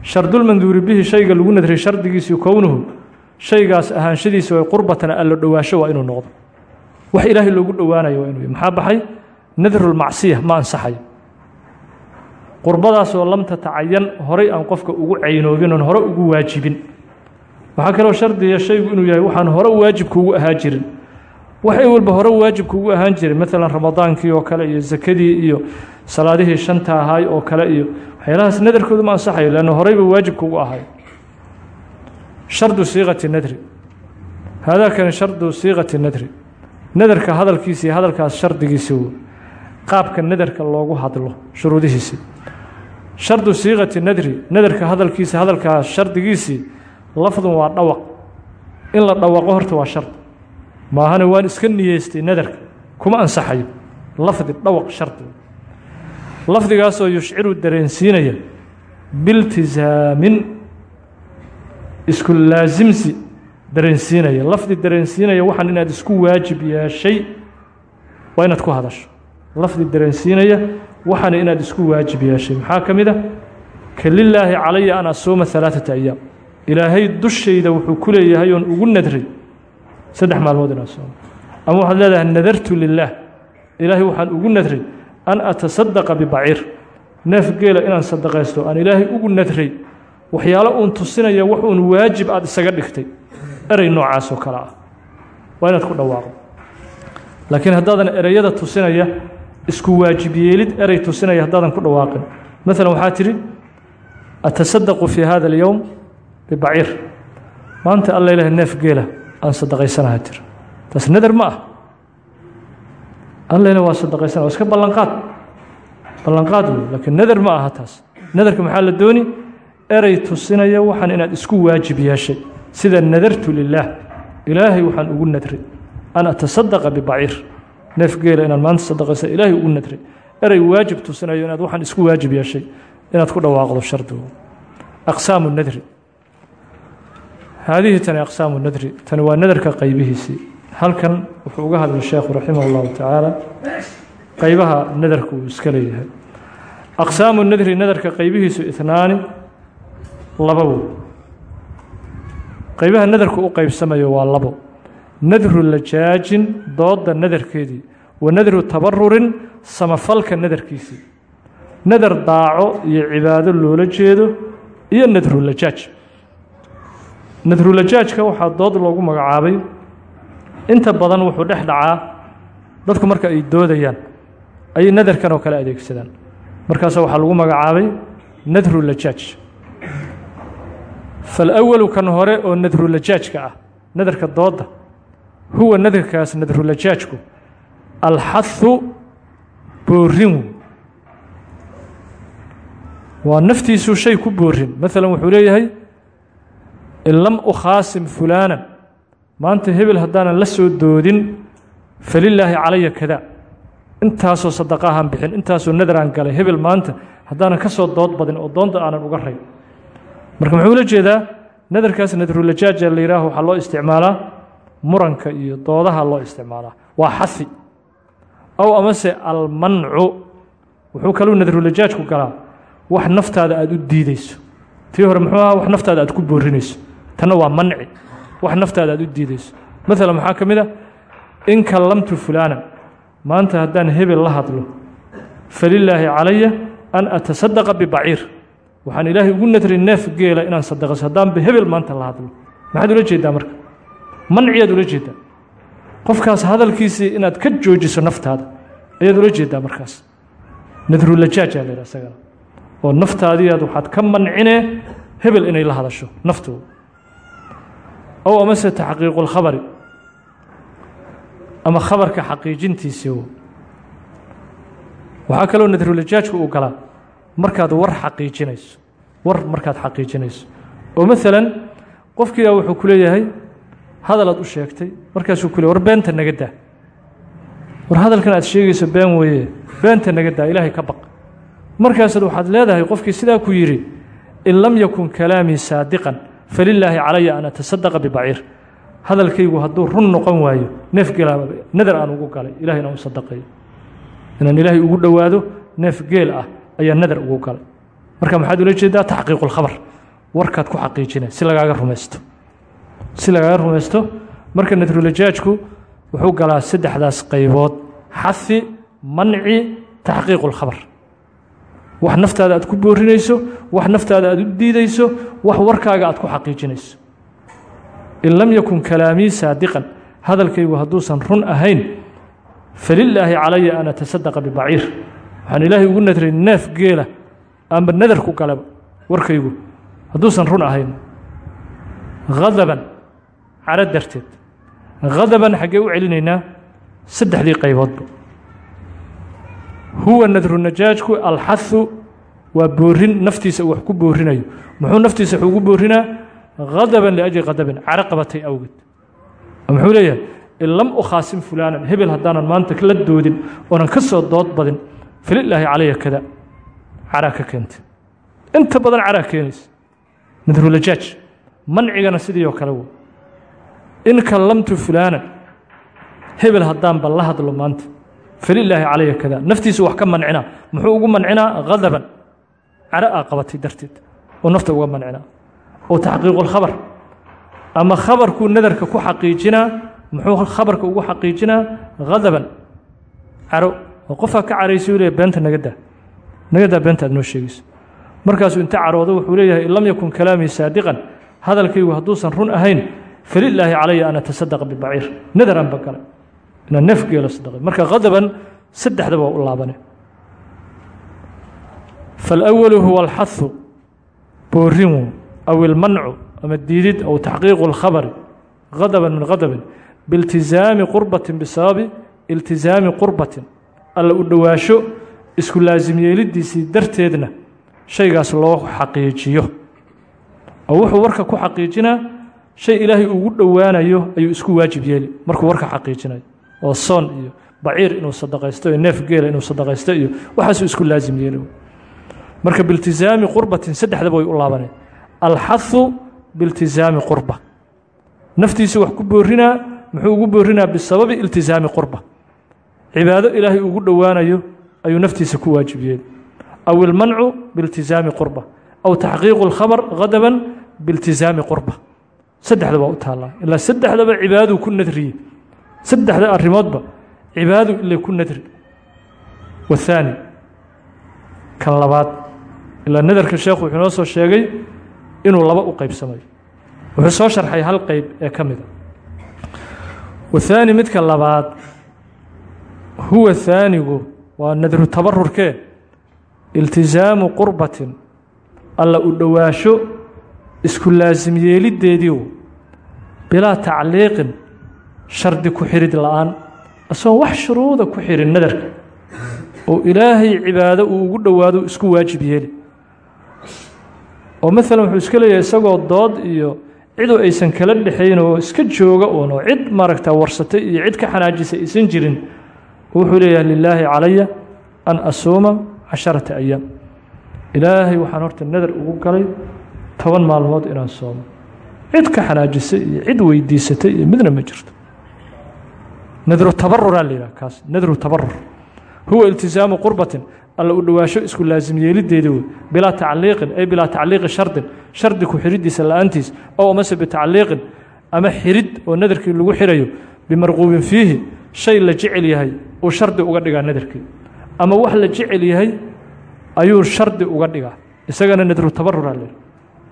Shardulmanduuri bihi shayga lagu nadray shardigiisii kownuhu shaygaas ahaanshadiisa way qurbatan allo dhowaasho waa inuu noqdo. Wax ilaahay loogu dhowaanayo waa inuu maxaa baxay? Nadrulmacsiya ma ansaxayo qurbadaasoo lam tatacayan horay aan qofka ugu caynoobin oon hore ugu waajibin. Waxaa kaloo shardiya shaygu inuu yahay waxaan hore waajibka ugu ahaa jirin. Waxay walba hore waajibka ugu ahaan jiray maalan ramadaankii oo kale iyo sakadii iyo salaadihii shanta ahaay oo kale iyo waxyaalahaas nadarkoodu ma ansaxayo leanna horeyba waajibka ugu ahay. Shardu siiqati nadri. Haadaa kani shardu siiqati nadri. Nadarka hadalkiisa iyo hadalkaas shardigiisa wo qaabka nadarka loogu hadlo shuruudihiisii shardu siiqati nadri nadarka hadalkiisa hadalkaas shardigiisii lafdun waa dhawaq. In la dhawaqo horta waa shard. Maahane waan iska niyeystay nadarka kuma ansaxayo. Lafdi dhawaq shardi lafdigaasoo yushciru dareensiinaya biltisaamin isku laasimsi dareensiinaya. Lafdi dareensiinaya waxaan inaad isku waajib yeeshay waa inaad ku hadasho. Lafdi dareensiinaya waxaana inaad isku waajib yeeshay. Maxaa ka mid a ka lilaahi calaya an asuuma alaaثata ayaam ilaahay dushayda wuxuu ku leeyahay oon ugu nadray saddex maalmood inaan soomo. Ama waxaad leedahay nadartu lilaah ilaahay waxaan ugu nadray an atasadaqa bibaciir. Neef geela inaan sadaqaysto aan ilaahay ugu nadray waxyaalo uun tusinaya wax uun waajib aad isaga dhigtay. Erey noocaas oo kale ah. Waa inaad ku dhawaaqdo. Laakiin haddaadan ereyada tusinaya isku waajib yeelid tusinaya haddaadan ku dhawaaqin. Maalan waxaa tidhi atasadaqu fii hada alyowm bibaciir. Maanta alla ilaah neef geela aan sadaqaysanaha tiri taas nadar ma ah. Alla ilaah sadaqaysana waa iska ballanqaad. Ballanqaad wey laakiin nadar ma aha taas. Maxaa la dooni? Erey tusinaya waxaan inaad isku waajib sida nadartu lilaah ilaahay waxaan ugu nadray an atasadaqa bibaciir neef geela inaan maanta sadaqaysa ilaahay ugu nadray erey waajib tusinayo inaad waxaan isku waajib yeeshay inaad ku dhawaaqdo shardigu aqsaamu nadri. Haadihi tani aqsaamu nadri. Tani waa nadarka qaybihiisii halkan wuxuu uga hadlay sheekhu raximah اllahu tacaala qaybaha nadarku uu iska leeyahay. Aqsaamu nadri nadarka qaybihiisu itnaani laba qaybaha nadarku u qaybsamayo waa labo nadru lajaajin dooda nadarkeedii wa nadru tabarurin samafalka nadarkiisii nadar daaco iyo cibaado loola jeedo iyo nadrulajaaj nadrulajaajka waxaa dood loogu magacaabay. Inta badan wuxuu dhex dhacaa dadku marka ay doodayaan ayay nadarkan oo kale adeegsadaan. Markaasa waxaa lagu magacaabay nadrulajaaj falawalu kan hore oo nadrulajaajka ah nadarka dooda huwa nadarkaas nadrulajaajku alxahu boorin. Waa naftiisuu shay ku boorin. Maalan wuxuu leeyahay in lam ukhaasim fulaanan maanta hebel haddaanan la soo doodin falilaahi calaya kada. Intaasoo sadaqa ahaan bixin intaasoo nadaraan galay. Hebel maanta haddaanan ka soo dood badin oo doonta aanan uga ray marka muxuu ula jeedaa? Nadarkaas nadrulajaaja la yihaaho waxaa loo isticmaalaa muranka iyo doodaha loo isticmaalaa. Waa xahi aw amase almancu. Wuxuu kaluu nadrulajaajku galaa. Wax naftaada aada u diideyso tii hore muxuu ahaa wax naftaada aad ku boorinayso tanna waa manci. Wax naftaada aad u diideyso maalan maxaa ka mid a in kallamtu fulaanan maanta haddaan hebel la hadlo. Falilaahi calaya an atasadaqa bibaciir waxaan ilaahay ugu nadray neef geela inaan sadaqayso haddaanba hebel maanta la hadlo. Maxaad ula jeedaa marka manciyaad ula jeedaa qofkaas hadalkiisii inaad ka joojiso naftaada ayaad ula jeedaa markaas. Nadrulajaajaa la yidhaha isagana oo naftaadiiaad waxaad ka mancinee hebel inay la hadasho naftooda ow amase taxqiiqu lkhabari ama khabarka xaqiijintiisii waxaa kaloo nadrulajaajka uu galaa. Markaad war xaqiijinayso. War markaad xaqiijinayso. Oo maalan qofkiiaa wuxuu ku leeyahay hadalaad u sheegtay. Markaasuu ku beenta naga daa. War hadalkan aad sheegayso been weeye beenta naga daa ilaahay ka baq. Markaasaad waxaad leedahay qofkii sidaa ku yidhi in lam yakun kalaamii saadiqan falilaahi calaya an atasadaqa bibaciir. Hadalkaygu hadduu run noqon waayo neef geel nadar aan ugu galay ilahay inaan u sadaqeeyo inaan ilaahay ugu dhowaado neef geel ah ayaa nadar ugu galay. Marka maxaad ula jeedaa? Taxqiiqu lkhabar warkaad ku xaqiijina si lagaaga rumaysto si lagaaga rumaysto marka nadrulajaajku wuxuu galaa saddexdaas qaybood xafi manci taxqiiqu lkhabar wax naftaada aad ku boorinayso wax naftaada aad u diidayso wax warkaaga aad ku xaqiijinayso. In lam yakun kalaamii saadiqan hadalkaygu hadduusan run ahayn falilaahi calaya an atasadaqa bibaciir. Waxaan ilaahay ugu nadray neef geela amba nadar ku galaba warkaygu hadduusan run ahayn. Hadaban caro darteed hadaban xaggee u celinaynaa saddexdii qayboodba huwa nadrunajaajku alxahu waa boorin naftiisa uu wax ku boorinayo. Muxuu naftiisa wax ugu boorinaa hadaban liajli hadabin caro qabatay awgeed. Muxuu leeyahay in lam ukhaasim fulaanan hebel haddaanan maanta la doodin oonan ka soo dood badin falilaahi calaya kada caraa ka inta badan caraa keenaysa. Nadrulajaaj mancigana sidii oo kale w in kallamtu fulaanan hebel haddaanba la hadlo maanta. Falilaahi calaya kada naftiisu wax ka mancinaa muxuu ugu mancinaa hadaban caro aa qabatay darteed. Oo nafta uga mancinaa oo taxqiiqu lkhabar ama khabarkuu nadarka ku xaqiijinaa muxuu khabarka ugu xaqiijinaa hadaban caro oo qofaa ka caraysa u leeya beenta naga daa. Naga daa beenta aad noo sheegayso. Markaasuu inta caroodo wuxuu leeyahay in lam yakun kalaamii saadiqan. Hadalkaygu hadduusan run ahayn falilaahi calaya an atasadaqa bibaciir nadaran ba gale inaan neef geelo sadaqay marka hadaban saddexdaba waa u laabane faalawalu huwa alxahu boorin aw ilmancu ama diidid aw taxqiiqu اlkhabari hadaban min hadabin biiltizaami qurbatin bisababi iltizaami qurbatin alla u dhowaasho isku laasim darteedna shaygaas loo xaqiijiyo oo wuxuu warka ku xaqiijinaa shay ilaahay ugu dhowaanayo ayuu isku waajib yeeli. Markuu warka xaqiijinayo oo soon iyo baciir inuu sadaqaysto iyo neef geela inuu sadaqaysto iyo waxaasuu isku laasim yeeli. Marka biiltizaami qurbatin saddexdaba way u laabaneen alxahu biiltizaami qurba. Naftiisu wax ku boorinaa muxuu ugu boorinaa bisababi iltizaami qurba. Cibaado ilaahay ugu dhowaanayo ayuu naftiisa ku waajib yeeli. Aw ilmancu biiltizaami qurba. Aw taxqiiqu اlkhabar hadaban biiltizaami qurba saddexda waa u taallaa ilaa saddexdaba cibaaduu ku nadriye saddexda arrimoodba cibaadu ile ku nadri. Wahaani kan labaad ilaa nadarka sheekhu wuxuu noo soo sheegay inuu laba u qaybsamayo wuxuu soo sharxay hal qeyb ee ka mida wahaani midka labaad huwa haanigu waa nadru tabarurkee iltisaamu qurbatin alla u dhowaasho isku laasim yeeliddeediiu bilaa tacliiqin shardi ku xirid la'aan isagoon wax shuruuda ku xirin nadarka oo ilaahay cibaado uu ugu dhowaado isku waajib yeeli. Oo maalan wuxuu iska leeyahay isagoo dood iyo ciduu aysan kala dhexayn oo iska jooga uun oo cid maaragta warsatay iyo cid ka xanaajisay aysan jirin wuxuu leeyahay lilaahi calaya an asuuma casharata ayaam ilaahay waxaan horta nadar ugu galay toban maalmood inaan soomo. Cid ka xanaajisay iyo cid weydiisatay iyo midna ma jirto. Nadru tabaruraa la yidhaha kaas nadru tabarur huwa iltisaamu qurbatin alla u dhowaasho isku laasim yeelideeda wey bilaa tacliiqin ay bilaa tacliiqi shardin. Shardi ku xidhidiisa la'aantiis ow amase bitacliiqin ama xirid oo nadarkii lagu xirayo bimarquubin fiihi shay la jecel yahay uu shardi uga dhigaa nadarkii. Ama wax la jecel yahay ayuu shardi uga dhigaa. Isagana nadru tabarura le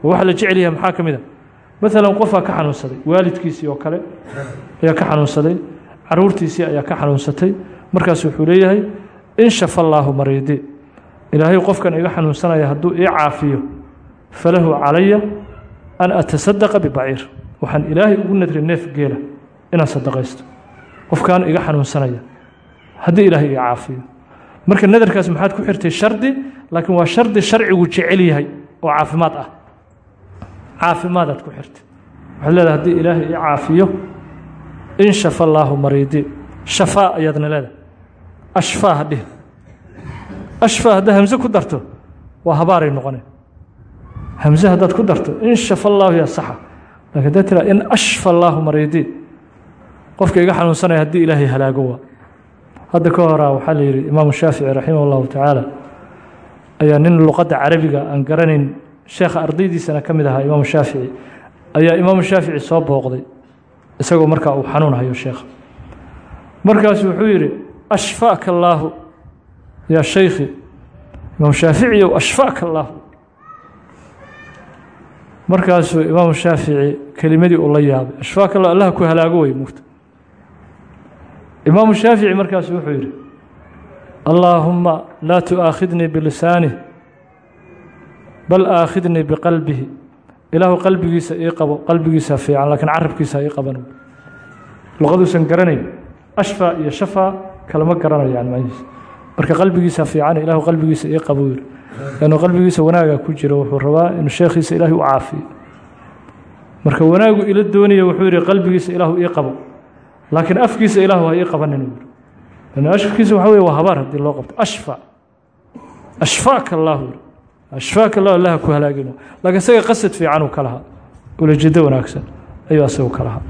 wax la jecel yahay maxaa ka mid a? Maalan qofaa ka xanuunsaday waalidkiisii oo kale ayaa ka xanuunsaday caruurtiisii ayaa ka xanuunsatay. Markaas wuxuu leeyahay in shafa allaahu mariidi. Ilaahay qofkan iga xanuunsanaya hadduu ii caafiyo falahu calaya an atasadaqa bibaciir. Waxaan ilaahay ugu nadri neef geela inaan sadaqaysto qofkan iga xanuunsanaya haddii ilaahay ii caafiyo. Marka nadarkaas maxaad ku xirtay shardi laakiin waa shardi sharcigu jecel yahay oo caafimaad ah caafimaadaad ku xirtay. Waxaad leedahay haddii ilaahay ii caafiyo in shafa allaahu mariidi. Shafaa ayaadna leedahay. Ashfaa hadhihi ashfaa haddaa hamse ku darto waa habaaray noqoneen. Hamse haddaad ku darto in shafa allaahu yaa saxa. Lakin haddaad in ashfa allaahu mariidi. Qofka iga xanuunsanaya haddii ilaahay halaago waa. Hadda ka horaa waxaa la yidhi imaamu shaafici raximah allahu nin luqadda carabiga aan garanayn sheekha ardaydiisana ka mid ahaa imaamu shaafici ayaa imaamu shaafici soo booqday isagoo markaa uu xanuunhayo sheekha markaasu wuxuu yidhi ashfaaka allaahu yaa shaykhi imaam shaaficiyow ashfaaka allaahu. Markaasuu imaamu shaafici kelimadii uu la yaabay ashfaaka allah allah ku halaago wey mugta imaamu shaafici markaasu wuxuu yidhi allaahumma laa tu'aakhidnii bilisaani bal aakhidnii biqalbihi. Ilaahu qalbigiisa ii qabo qalbigiisa fiican laakiin carabkiisa ii qaban luqaduusan garanayn ashfa iyo shafa kalama garanayaan macnihiisa marka qalbigiisa fiican ilaahu qalbigiisa ii qabo yiri qalbigiisa wanaaga ku jiro wuxuu rabaa inuu sheekhiisa ilaahay u caafiyo. Marka wanaagu ila doonaya wuxuu yidhi qalbigiisa ilaahu ii qabo. Laakiin afkiisa ilaahu ha ii qabanin yiri lannu ashkiisa waxa weye waa habaar loo qabto. Ashfa. Ashfaaka allaahu yiri ashfaaka allah allah ku halaagino. Laakiin isaga qasad fiican uu ka lahaa. Ulajeedo wanaagsan ayuu asagu ka lahaa.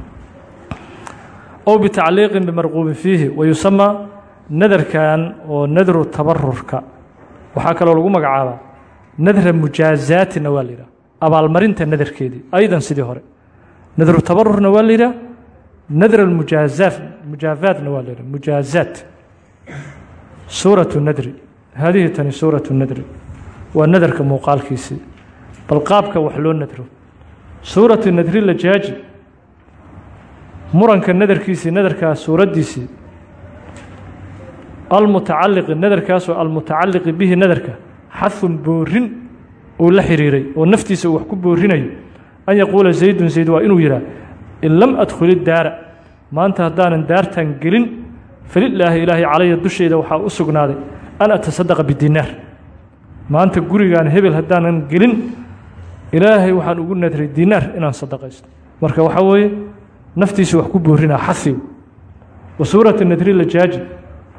Ow bitacliiqin bimarquubin fiihi wayusamaa nadarkan oo nadru tabarurka waxaa kaloo lagu magacaabaa nadra mujaazaatina waa la yidhaha. Abaalmarinta nadarkeedii aydan sidii hore. Nadru tabarurna waa la yidhaha. Nadr mujaazaat mujaafaatna waa la yidhaha. Mujaazaat. Suuratu nadri. Haadihi tani suuratu nadri waa nadarka muuqaalkiisii bal qaabka wax loo nadro. Suuratu nadri lajaaji muranka nadarkiisii nadarkaa suuraddiisii almutacaliqi nadarkaasoo almutacaliqi bihi nadarka. Xadun boorin uu la xiriiray oo naftiisa uu wax ku boorinayo. An yaquula zaydun zayd waa inuu yidhaah in lam adkhuli daara. Maanta haddaanan daartan gelin falilaahi ilaahay calaya dushayda waxaa u sugnaaday an atasadaqa bidinaar maanta gurigaan hebel haddaanan gelin ilaahay waxaan ugu nadray dinaar inaan sadaqaysto. Marka waxaa weeye naftiisa wax ku boorinaa xasiw wa suurati nadri lajaaji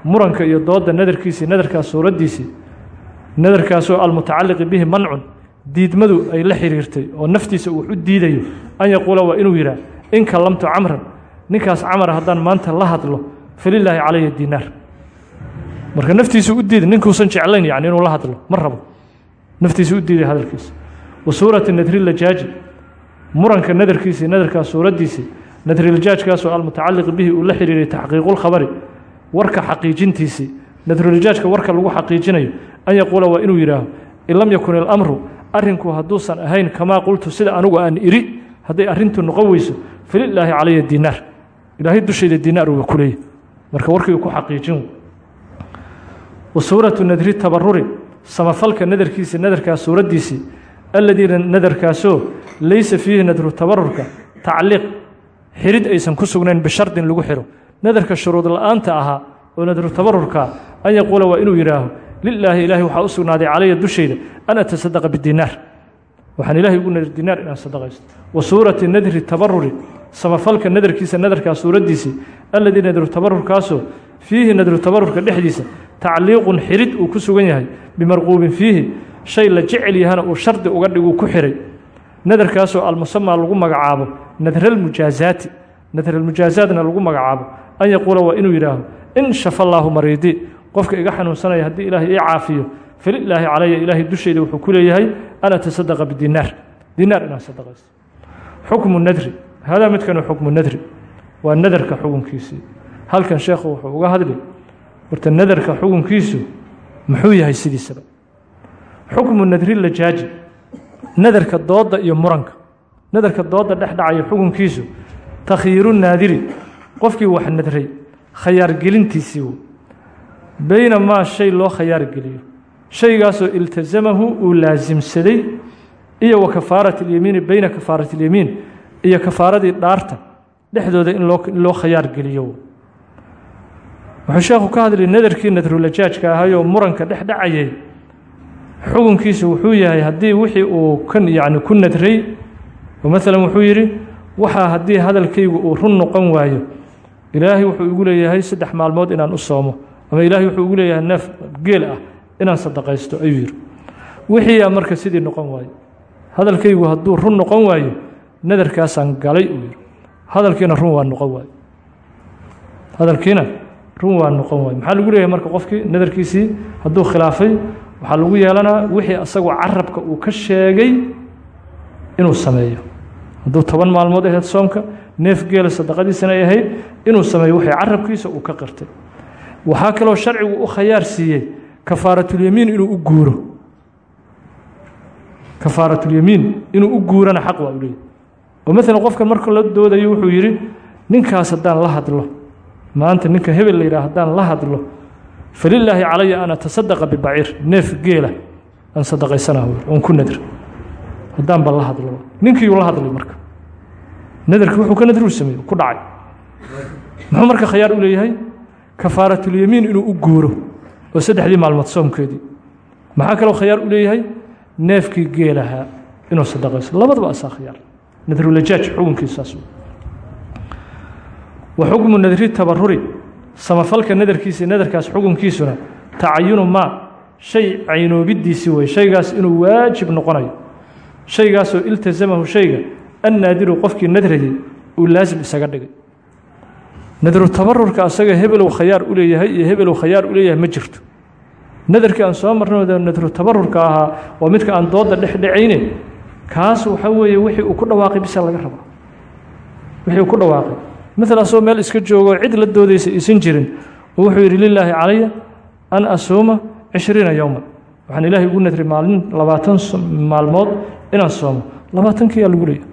muranka iyo dooda nadarkiisii nadarkaas suuraddiisii nadarkaasoo almutacaliqi bihi mancun diidmadu ay la xiriirtay oo naftiisa uu u diidayo an yaquula waa inuu yidhaah in kallamtu camran ninkaas camara haddaan maanta la hadlo falilaahi calaya dinaar marka naftiisa u diiday ninkuusan jeclayn yani inuu la hadlo ma rabo. Naftiisa u diiday hadalkiisa. Wa suurati nadri lajaaji muranka nadarkiisii nadarkaas suuraddiisii nadrilajaajkaasoo almutacaliqi bihi uu la xiriiray taxqiiqulkhabari warka xaqiijintiisii nadrulijaajka warka lagu xaqiijinayo an yaquula waa inuu yidhaaho in lam yakun ilamru arrinku hadduusan ahayn kamaa qultu sida anugu aan iri hadday arrintu noqon weyso falilaahi calaya dinaar ilaahay dushayda dinaar uga kuleeya marka warkiga ku xaqiijin wa suuratu nadri tabaruri samafalka nadarkiisii nadarkaas suuraddiisii alladiina nadarkaasoo laysa fiihi nadru tabarurka tacliiq xirid aysan ku sugnayn bishardin lagu xiro. Nadarka shuruud la'aanta ahaa oo nadru tabarurka an yaquula waa inuu yidhaaho lilaahi ilaahay waxaa u sugnaaday calaya dushayda an atasadaqa bidinaar. Waxaan ilaahay ugu nadr dinaar inaan sadaqaysto. Wa suurati nadri tabaruri samafalka nadarkiisa nadarkaa suuraddiisii alladii nadru tabarurkaasoo fiihi nadru tabarurka dhexdiisa tacliiqun xirid uu ku sugan yahay bimarquubin fiihi shay la jecel yahana uu shardi uga dhiguu ku xiray. Nadarkaasoo almusamaa lagu magacaabo nadralmujaazaati nadralmujaazaatna lagu magacaabo an yaquula waa inuu yidhaaho in shafa allaahu mariidi qofka iga xanuunsanaya haddii ilaahay ii caafiyo falilaahi calaya ilaahay dushayda wuxuu ku leeyahay an atasadaqa bidinaar. Dinaar inaan sadaqaysto xukmu nadri hadaa midkanu xukmu nadri waa nadarka xukunkiisii. Halkan sheekhu horta nadarka xukunkiisu muxuu yahay sidiisaba. Xukmu nadri lajaaji nadarka dooda iyo muranka. Nadarka dooda dhex dhacaya xukunkiisu takhyiiru naadiri. Qofkii wax nadray khayaargelintiisii w beyna maa shay loo khayaargeliyo shaygaasoo iltasamahu uu laasimsaday iyo wa kafaarat اlyamiini beyna kafaarat اlyamiin iyo kafaaradii dhaarta dhexdooda in loo khayaar geliyo wuxuu sheekhu ka hadlay nadarkii nadrulajaajka ahayoo muranka dhex dhacayay. Xukunkiisu wuxuu yahay haddii wixii uu kan yacni ku nadray oo maalan wuxuu yidhi waxaa haddii hadalkaygu uu run noqon waayo ilaahay wuxuu igu leeyahay saddex maalmood inaan u soomo ama ilaahay wuxuu igu leeyahay neef geel ah inaan sadaqaysto ayuu yidhi. Wixiiyaa marka sidii noqon waayo. Hadalkaygu hadduu run noqon waayo nadarkaasaan galay uu yidhi. Hadalkiina run waa noqon waayo. Hadalkiina run waa noqon waayo maxaa lagu leeyahay marka qofkii nadarkiisii hadduu khilaafay? Waxaa lagu yeelanaa wixii asagoo carabka uu ka sheegay inuu sameeyo. Hadduu toban maalmood ahayd soomka neef geela sadaqadiisana ay ahayd inuu sameeyo wixii carabkiisa uu ka qirtay. Waxaa kaloo sharcigu u khayaar siiyey kafaaratulyamiin inuu u guuro. Kafaaratulyamiin inuu u guurana xaq waa u leeyahy oo maalan qofkan marka la doodayo wuxuu yidhi ninkaas haddaan la hadlo maanta ninka hebel la yidhaha haddaan la hadlo falilaahi calaya an atasadaqa bibaciir neef geela aan sadaqaysanaha oon ku nadr. Haddaan ba la hadlo. Ninkiiuu la hadlay marka. Nadarki wuxuu ka nadri u sameeye ku dhacay. Muxuu marka khayaar u leeyahay? Kafaaratulyamiin inuu u guuro oo saddexdii maalmood soomkeedii. Maxaa kaloo khayaar u leeyahay? Neefkii geelahaa inuu sadaqayso labadaba asaa khiyaar. Nadrulajaaj xukunkiisaas wa xukmu nadri tabaruri samafalka nadarkiisa nadarkaas xukunkiisuna tacayunu maa shay caynoobidiisii wey shaygaas inuu waajib noqonayo. Shaygaasoo iltasamahu shayga annaadiru qofkii nadrayay uu laasim isaga dhigay. Nadru tabarurka asaga hebelow khayaar u leeyahay iyo hebelow khayaar u leeyahay ma jirto. Nadarkii aan soo marnay nadru tabarurka ahaa waa midka aan dooda dhexdhacayne kaas waxa weeye wixii uu ku dhawaaqay bisa laga rabaa. Wixii uu ku dhawaaqay maala asoo meel iska joogo cid la doodaysa isan jirin wuxuu yidhi lilaahi calaya an asuuma cishriina yowman waxaan ilaahay ugu nadray maalin labaatan maalmood inaan soomo. Labaatankiyaa lagu leeyahy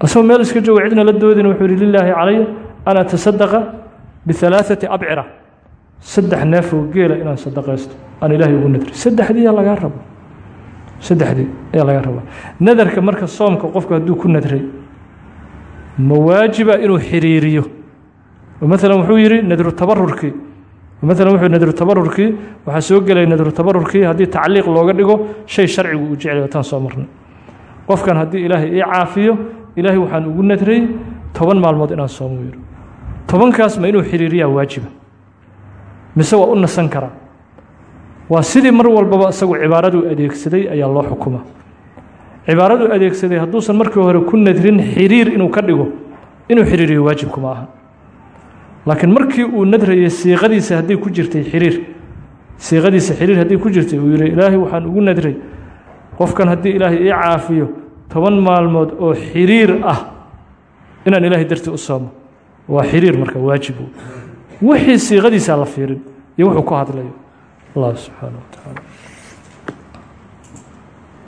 asagoo meel iska joogo cidna la doodayna wuxuu yidhi lilaahi calaya an atasadaqa bialaaثati abcira saddex neefoo geela inaan sadaqaysto aan ilaahay ugu nadray saddexdii ayaa lagaa saddexdii ayaa laga rabaa. Nadarka marka soomka qofku hadduu ku nadray ma waajiba inuu xiriiriyo? Maalan wuxuu yidhi nadru tabarurkii maalan wuxuu nadru tabarurkii waxaa soo gelaya nadru tabarurkii haddii tacliiq looga dhigo shay sharcigu uu jeclay taan soo marnay. Qofkan haddii ilaahay ii caafiyo ilaahay waxaan ugu nadray toban maalmood inaan soomo yidhi tobankaas ma inuu xiriiriyaa waajiba? Mise waa u nasan karaa? Waa sidii mar walbaba isagu cibaaraduu adeegsaday ayaa loo xukuma cibaaraduu adeegsaday hadduusan markii hore ku nadrin xiriir inuu ka dhigo inuu xiriiriyo waajibkuma aha. Laakiin markii uu nadrayay siiqadiisa haddii ku jirtay xiriir siiqadiisa xiriir haddii ku jirtay uu yihi ilaahay waxaan ugu nadray qofkan haddii ilaahay ii caafiyo toban maalmood oo xiriir ah inaan ilaahay dartii u soomo. Waa xiriir marka waajibu wixii siiqadiisaa la fiirin iyo wuxuu ku hadlayo. Allah subxaana wa tacaala